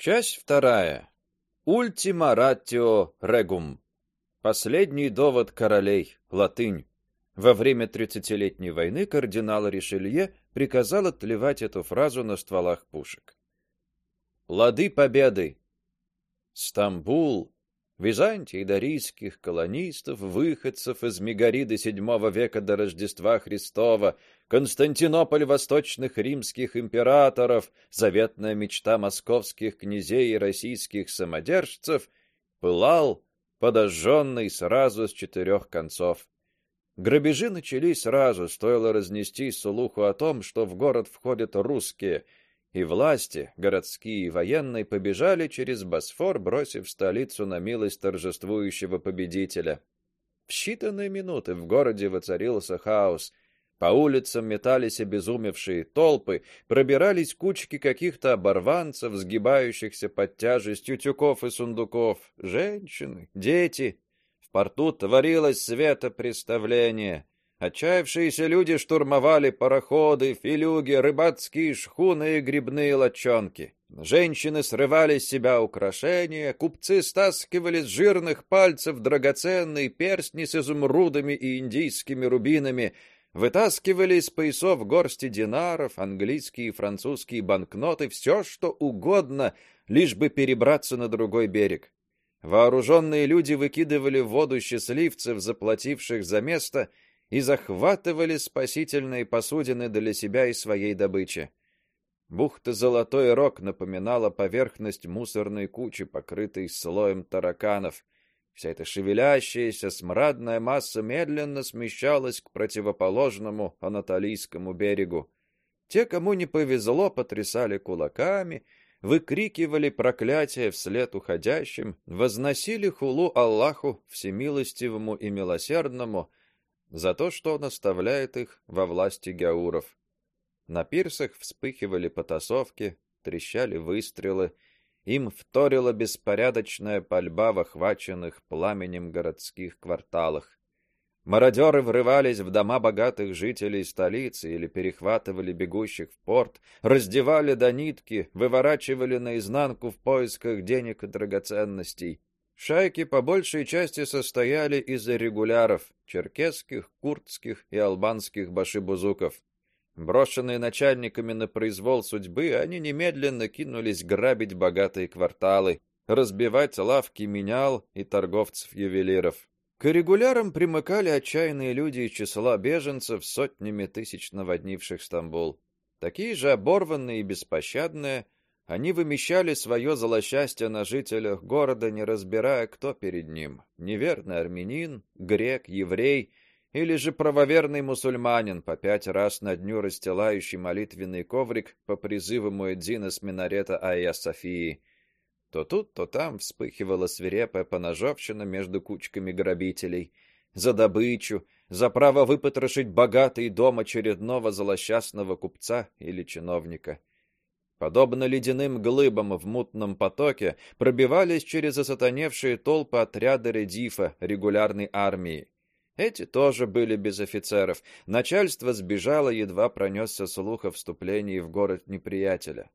Часть вторая. Ultima ratio regum. Последний довод королей. Латынь. Во время тридцатилетней войны кардинал Ришелье приказал отливать эту фразу на стволах пушек. Лады победы. Стамбул, Византии дарийских колонистов, выходцев из Мегариды VII века до Рождества Христова, Константинополь восточных римских императоров, заветная мечта московских князей и российских самодержцев, пылал, подожженный сразу с четырех концов. Грабежи начались сразу, стоило разнести слуху о том, что в город входят русские — и власти, городские и военные, побежали через Босфор, бросив столицу на милость торжествующего победителя. В считанные минуты в городе воцарился хаос. По улицам метались обезумевшие толпы, пробирались кучки каких-то оборванцев, сгибающихся под тяжестью тюков и сундуков, женщины, дети. В порту творилось светопреставление. Отчаявшиеся люди штурмовали пароходы, филюги, рыбацкие шхуны и грибные лодчонки. Женщины срывали с себя украшения, купцы стаскивали с жирных пальцев драгоценные перстни с изумрудами и индийскими рубинами, вытаскивали из поясов горсти динаров, английские и французские банкноты, все что угодно, лишь бы перебраться на другой берег. Вооруженные люди выкидывали в воду счастливцев, заплативших за место, и захватывали спасительные посудины для себя и своей добычи. Бухта Золотой Рог напоминала поверхность мусорной кучи, покрытой слоем тараканов. Вся эта шевелящаяся смрадная масса медленно смещалась к противоположному Анатолийскому берегу. Те, кому не повезло, потрясали кулаками, выкрикивали проклятия вслед уходящим, возносили хулу Аллаху всемилостивому и милосердному, за то, что он оставляет их во власти гауров. На пирсах вспыхивали потасовки, трещали выстрелы, им вторила беспорядочная пальба в охваченных пламенем городских кварталах. Мародеры врывались в дома богатых жителей столицы или перехватывали бегущих в порт, раздевали до нитки, выворачивали наизнанку в поисках денег и драгоценностей. Шайки по большей части состояли из регуляров, черкесских, курдских и албанских башибузуков. Брошенные начальниками на произвол судьбы, они немедленно кинулись грабить богатые кварталы, разбивать лавки менял и торговцев-ювелиров. К регулярам примыкали отчаянные люди из числа беженцев, сотнями тысяч наводнивших Стамбул. Такие же оборванные и беспощадные, они вымещали свое злосчастье на жителях города, не разбирая, кто перед ним: неверный армянин, грек, еврей или же правоверный мусульманин, по пять раз на дню расстилающий молитвенный коврик по призыву муэдзина с минарета Айя Софии. То тут, то там вспыхивала свирепая поножовщина между кучками грабителей за добычу, за право выпотрошить богатый дом очередного злосчастного купца или чиновника. Подобно ледяным глыбам в мутном потоке, пробивались через осатаневшие толпы отряды редифа регулярной армии. Эти тоже были без офицеров. Начальство сбежало, едва пронесся слух о вступлении в город неприятеля.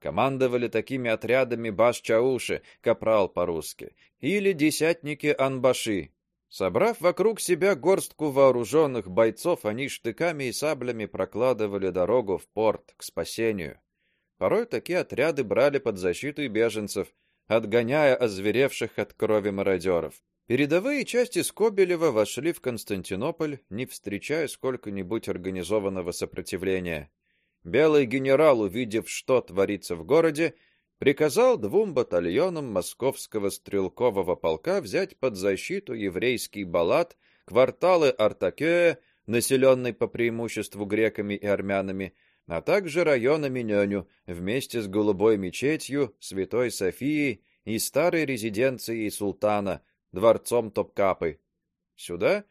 Командовали такими отрядами баш-чауши, капрал по-русски, или десятники анбаши. Собрав вокруг себя горстку вооруженных бойцов, они штыками и саблями прокладывали дорогу в порт к спасению. Порой такие отряды брали под защиту и беженцев, отгоняя озверевших от крови мародеров. Передовые части Скобелева вошли в Константинополь, не встречая сколько-нибудь организованного сопротивления. Белый генерал, увидев, что творится в городе, приказал двум батальонам московского стрелкового полка взять под защиту еврейский Балат, кварталы Артакея, населенный по преимуществу греками и армянами, а также района Минёню вместе с Голубой мечетью, Святой Софией и старой резиденцией султана, дворцом Топкапы. Сюда,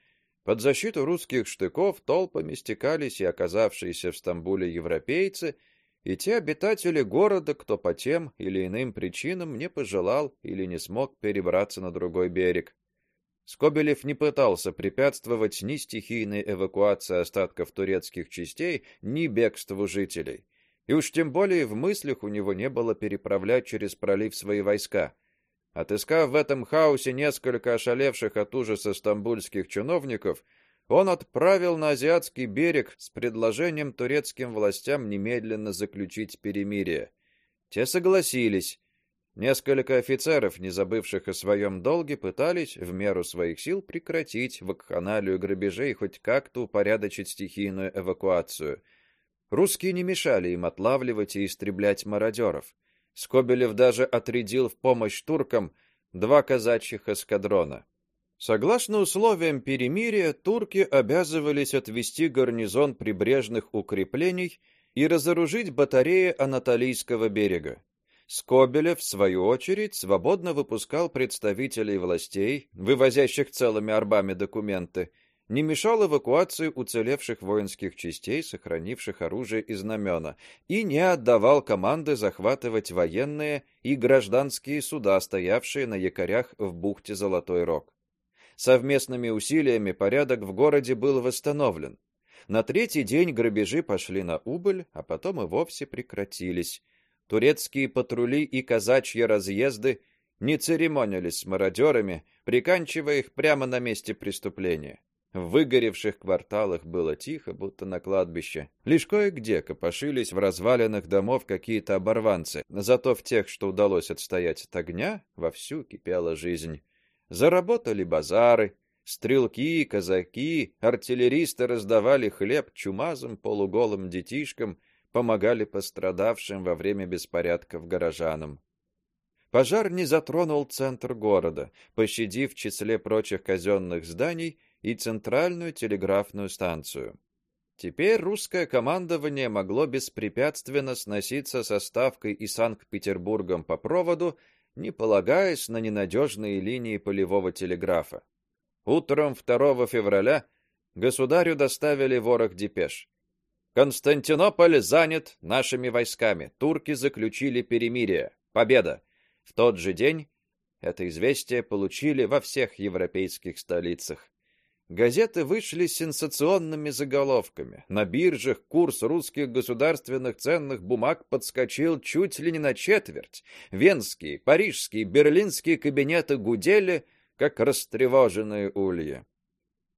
под защиту русских штыков, толпами стекались и оказавшиеся в Стамбуле европейцы, и те обитатели города, кто по тем или иным причинам не пожелал или не смог перебраться на другой берег. Скобелев не пытался препятствовать ни стихийной эвакуации остатков турецких частей, ни бегству жителей. и уж тем более в мыслях у него не было переправлять через пролив свои войска. Отыскав в этом хаосе несколько ошалевших от ужаса стамбульских чиновников, он отправил на азиатский берег с предложением турецким властям немедленно заключить перемирие. Те согласились. Несколько офицеров, не забывших о своем долге, пытались в меру своих сил прекратить вакханалию грабежей и хоть как-то упорядочить стихийную эвакуацию. Русские не мешали им отлавливать и истреблять мародеров. Скобелев даже отрядил в помощь туркам два казачьих эскадрона. Согласно условиям перемирия, турки обязывались отвести гарнизон прибрежных укреплений и разоружить батареи Анатолийского берега. Скобелев, в свою очередь, свободно выпускал представителей властей, вывозящих целыми арбами документы, не мешал эвакуации уцелевших воинских частей, сохранивших оружие и знамена, и не отдавал команды захватывать военные и гражданские суда, стоявшие на якорях в бухте Золотой Рог. Совместными усилиями порядок в городе был восстановлен. На третий день грабежи пошли на убыль, а потом и вовсе прекратились. Турецкие патрули и казачьи разъезды не церемонились с мародерами, приканчивая их прямо на месте преступления. В выгоревших кварталах было тихо, будто на кладбище. Лишь кое-где копошились в развалинах домов какие-то оборванцы. Зато в тех, что удалось отстоять от огня, вовсю кипела жизнь. Заработали базары, стрелки, казаки, артиллеристы раздавали хлеб чумазым полуголым детишкам, помогали пострадавшим во время беспорядков горожанам. Пожар не затронул центр города, пощадив в числе прочих казенных зданий и центральную телеграфную станцию. Теперь русское командование могло беспрепятственно сноситься со ставкой и Санкт-Петербургом по проводу не полагаясь на ненадежные линии полевого телеграфа. Утром 2 февраля государю доставили ворох депеш. Константинополь занят нашими войсками. Турки заключили перемирие. Победа. В тот же день это известие получили во всех европейских столицах. Газеты вышли с сенсационными заголовками. На биржах курс русских государственных ценных бумаг подскочил чуть ли не на четверть. Венские, парижские, берлинские кабинеты гудели, как растревоженные ульи.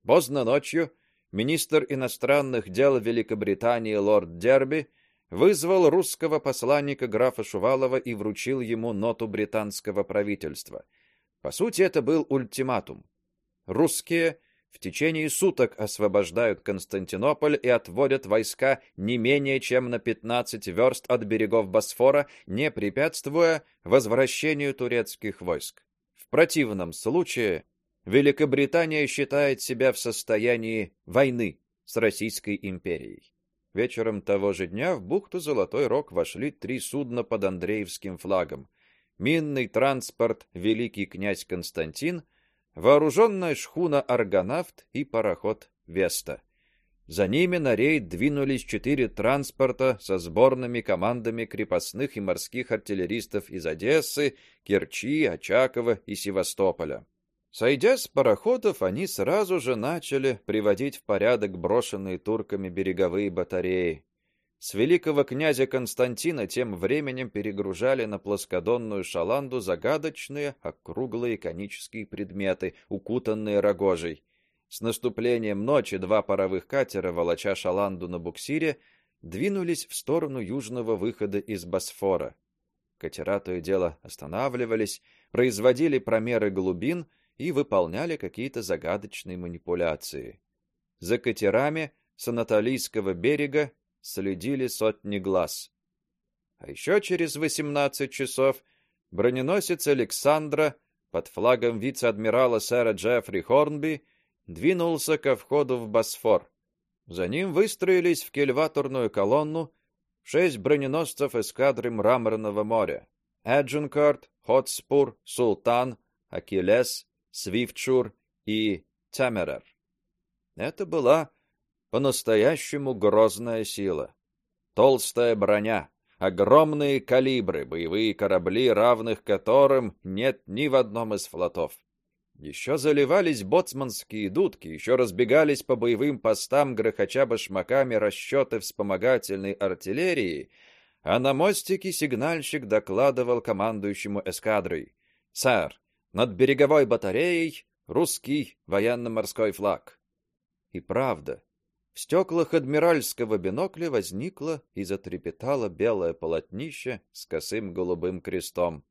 Поздно ночью министр иностранных дел Великобритании лорд Дерби вызвал русского посланника графа Шувалова и вручил ему ноту британского правительства. По сути, это был ультиматум. Русские в течение суток освобождают Константинополь и отводят войска не менее чем на 15 верст от берегов Босфора, не препятствуя возвращению турецких войск. В противном случае Великобритания считает себя в состоянии войны с Российской империей. Вечером того же дня в бухту Золотой Рог вошли три судна под Андреевским флагом: минный транспорт Великий князь Константин вооруженная шхуна Аргонавт и пароход Веста. За ними на рейд двинулись четыре транспорта со сборными командами крепостных и морских артиллеристов из Одессы, Керчи, Очакова и Севастополя. Сойдя с пароходов, они сразу же начали приводить в порядок брошенные турками береговые батареи. С великого князя Константина тем временем перегружали на плоскодонную шаланду загадочные округлые конические предметы, укутанные рогожей. С наступлением ночи два паровых катера, волоча шаланду на буксире, двинулись в сторону южного выхода из Босфора. Катера то и дело останавливались, производили промеры глубин и выполняли какие-то загадочные манипуляции. За катерами с Анатолийского берега следили сотни глаз. А еще через восемнадцать часов броненосец Александра под флагом вице-адмирала сэра Джеффри Хорнби двинулся ко входу в Босфор. За ним выстроились в кильваторную колонну шесть броненосцев эскадры Мраморного моря: Эджинкарт, Хотспур, Султан, Акилес, Свифтшур и Темерер. Это была по-настоящему грозная сила. Толстая броня, огромные калибры, боевые корабли, равных которым нет ни в одном из флотов. Еще заливались боцманские дудки, еще разбегались по боевым постам грохоча башмаками расчеты вспомогательной артиллерии, а на мостике сигнальщик докладывал командующему эскадрой: "Сэр, над береговой батареей русский военно-морской флаг". И правда, в стеклах адмиральского бинокля возникло и затрепетало белое полотнище с косым голубым крестом.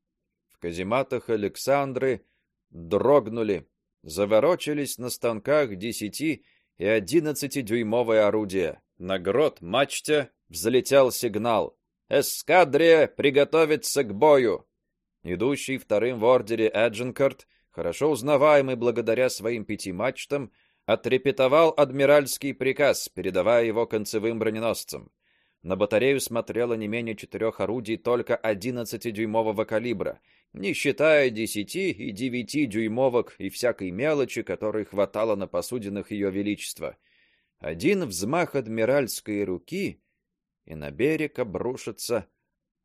В казематах Александры дрогнули, заворочились на станках десяти и одиннадцатидюймовые орудия. На грот мачте взлетел сигнал: "Эскадре приготовиться к бою". Идущий вторым в ордере Эдженкарт, хорошо узнаваемый благодаря своим пяти мачтам, отрепетовал адмиральский приказ, передавая его концевым броненосцам. На батарею смотрело не менее четырех орудий только 11-дюймового калибра, не считая 10 и 9-дюймовок и всякой мелочи, которой хватало на посудинах ее величества. Один взмах адмиральской руки, и на берег обрушится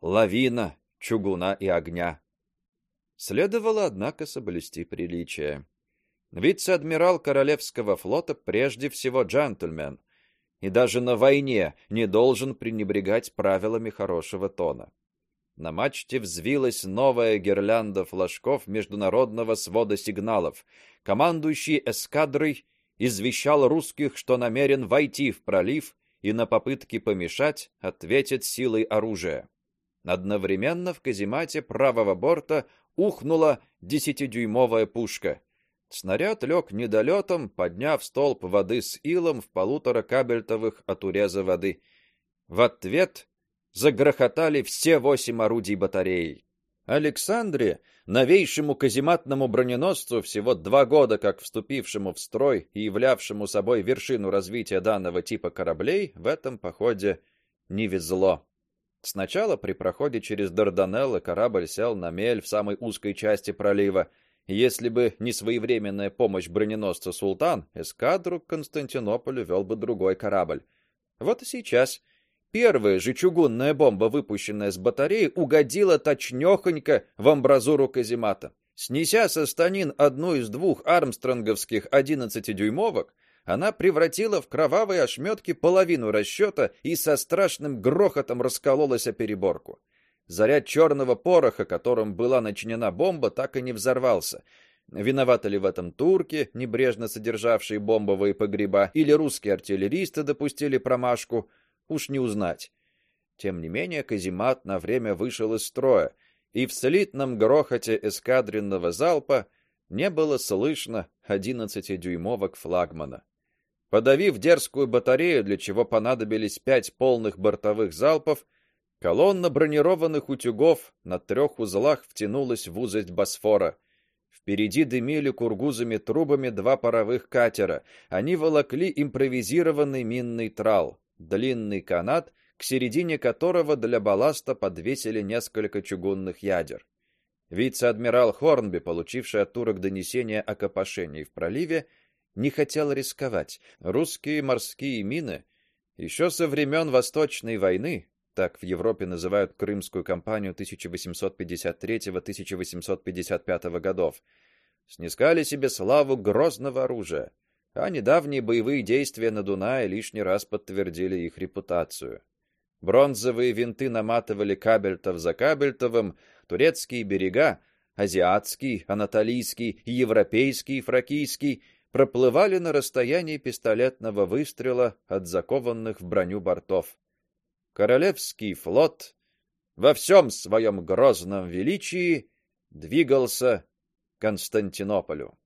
лавина чугуна и огня. Следовало, однако, соблюсти приличие. Вице-адмирал Королевского флота прежде всего джентльмен, и даже на войне не должен пренебрегать правилами хорошего тона. На мачте взвилась новая гирлянда флажков международного свода сигналов. Командующий эскадрой извещал русских, что намерен войти в пролив и на попытки помешать ответит силой оружия. Одновременно в каземате правого борта ухнула десятидюймовая пушка. Снаряд лег недолетом, подняв столб воды с илом в полутора кабельтовых от уреза воды. В ответ загрохотали все восемь орудий батареи. Александре, новейшему казематному броненосцу, всего два года как вступившему в строй и являвшему собой вершину развития данного типа кораблей, в этом походе не везло. Сначала при проходе через Дарданеллы корабль сел на мель в самой узкой части пролива. Если бы не своевременная помощь броненосца Султан, эскадру к Константинополю вел бы другой корабль. Вот и сейчас первая же чугунная бомба, выпущенная с батареи, угодила точнёхонько в амбразуру каземата. Снеся со станин одну из двух армстронговских 11-дюймовок, она превратила в кровавые ошметки половину расчета и со страшным грохотом раскололась о переборку. Заряд черного пороха, которым была начинена бомба, так и не взорвался. Виноваты ли в этом турки, небрежно содержавшие бомбовые погреба, или русские артиллеристы допустили промашку, уж не узнать. Тем не менее, каземат на время вышел из строя, и в слитном грохоте эскадренного залпа не было слышно одиннадцатидюймовок флагмана. Подавив дерзкую батарею, для чего понадобились пять полных бортовых залпов, колонна бронированных утюгов на трех узлах втянулась в узость Босфора. Впереди дымили кургузами трубами два паровых катера. Они волокли импровизированный минный трал, длинный канат, к середине которого для балласта подвесили несколько чугунных ядер. Вице-адмирал Хорнби, получивший от турок донесение о копошении в проливе, не хотел рисковать. Русские морские мины еще со времен Восточной войны, так в Европе называют Крымскую кампанию 1853-1855 годов, снискали себе славу грозного оружия, а недавние боевые действия на Дунае лишний раз подтвердили их репутацию. Бронзовые винты наматывали кабельтов за кабельтовым, турецкие берега, азиатский, анатолийский, европейский, фракийский проплывали на расстоянии пистолетного выстрела от закованных в броню бортов. Королевский флот во всем своем грозном величии двигался к Константинополю.